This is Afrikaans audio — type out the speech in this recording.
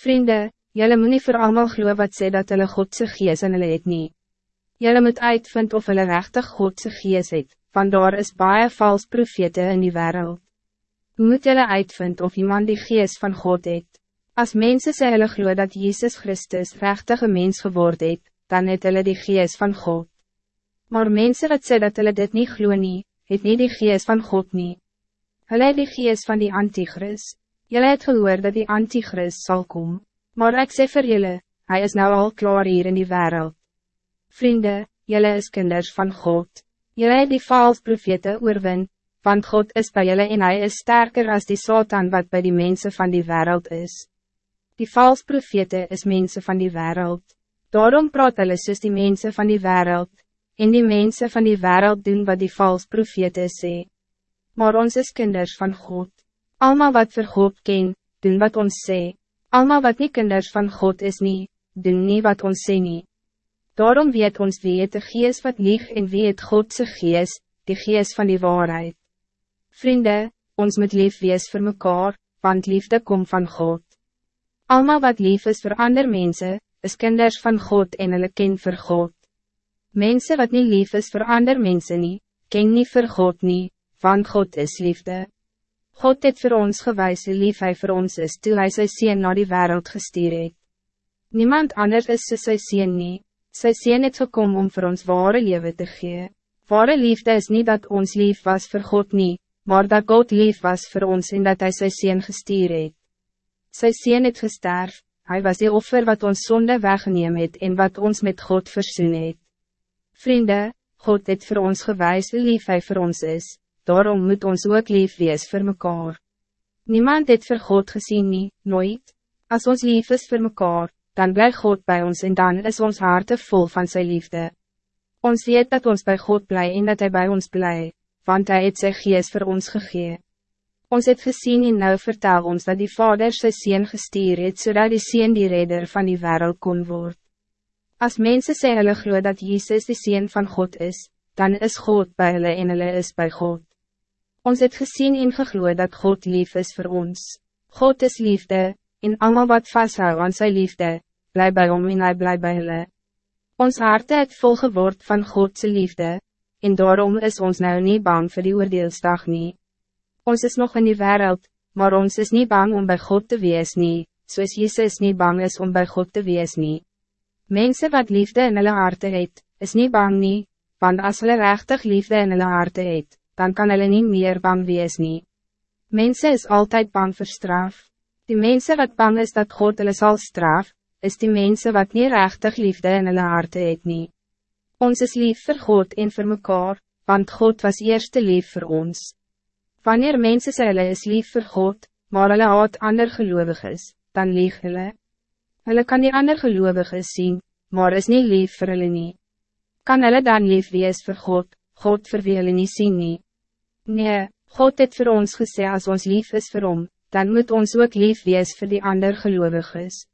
Vrienden, jullie moet niet voor allemaal geloof wat sê dat hulle Godse gees in hulle het nie. Jullie moet uitvind of hulle rechtig Godse gees het, want daar is baie vals profete in die wereld. Moet jullie uitvind of iemand die gees van God het? Als mensen sê hulle geloof dat Jezus Christus rechtige mens geword het, dan het hulle die gees van God. Maar mensen wat sê dat hulle dit niet glo nie, het nie die gees van God nie. Hulle het die gees van die Antichrist. Jullie het gehoor dat die antichrist zal komen, maar ik zeg voor jullie, hij is nou al klaar hier in die wereld. Vrienden, jullie is kinders van God. Jullie het die vals profete oorwin, want God is bij jullie en hij is sterker als die Satan wat bij die mensen van die wereld is. Die vals profete is mensen van die wereld. Daarom praat hulle soos die mensen van die wereld, en die mensen van die wereld doen wat die vals profete sê. Maar ons is kinders van God. Alma wat vir God ken, doen wat ons sê. Alma wat niet kinders van God is nie, doen nie wat ons sê nie. Daarom weet ons wie het de gees wat lieg en wie het Godse gees, die gees van die waarheid. Vrienden, ons moet lief wees voor mekaar, want liefde komt van God. Alma wat lief is voor ander mensen, is kinders van God en hulle ken vir God. Mensen wat niet lief is voor ander mensen nie, ken nie vir God nie, want God is liefde. God het voor ons gewijs hoe lief hy vir ons is toe hy sy sien na die wereld gestuur het. Niemand anders is sy sy sien nie, sy sien het gekom om voor ons ware leven te gee. Ware liefde is niet dat ons lief was voor God niet, maar dat God lief was voor ons en dat hij sy sien gestuur het. Sy sien het gesterf, hij was die offer wat ons zonde weggeneem het en wat ons met God versoen het. Vrienden, God het voor ons gewijs hoe lief hy voor ons is, daarom moet ons ook lief wees vir mekaar. Niemand het vir God gezien nie, nooit. Als ons lief is vir mekaar, dan blijft God bij ons en dan is ons harte vol van zijn liefde. Ons weet dat ons bij God blij en dat hij bij ons blij, want hij het sy gees vir ons gegee. Ons het gezien en nou vertel ons dat die vader sy sien gestuur het, zodat die sien die redder van die wereld kon worden. Als mensen sê hulle glo dat Jezus de sien van God is, dan is God bij hulle en hulle is bij God. Ons het gezien en gegloeid dat God lief is voor ons. God is liefde, en allemaal wat vasthou aan zijn liefde, blij bij om en hij blij bij hulle. Ons harte het vol geword van Godse liefde, en daarom is ons nou niet bang voor die oordeelsdag nie. Ons is nog in die wereld, maar ons is niet bang om bij God te wees nie, soos Jezus niet bang is om bij God te wees nie. Mensen wat liefde in hulle harte het, is niet bang nie, want as hulle rechtig liefde in hulle harte het, dan kan hulle niet meer bang wees nie. Mensen is altijd bang voor straf. Die mensen wat bang is dat God hulle zal straf, is die mensen wat niet rechtig liefde in hulle harte het nie. Ons is lief voor God en voor mekaar, want God was eerste lief voor ons. Wanneer mensen sê hulle is lief voor God, maar hulle haat ander gelovig is, dan lieg hulle. Hulle kan die ander gelovig zien, maar is niet lief voor hulle nie. Kan hulle dan lief wees voor God, God vir wie hulle nie sien nie. Nee, God het voor ons gesê als ons lief is vir hom, dan moet ons ook lief wees vir die ander geloviges.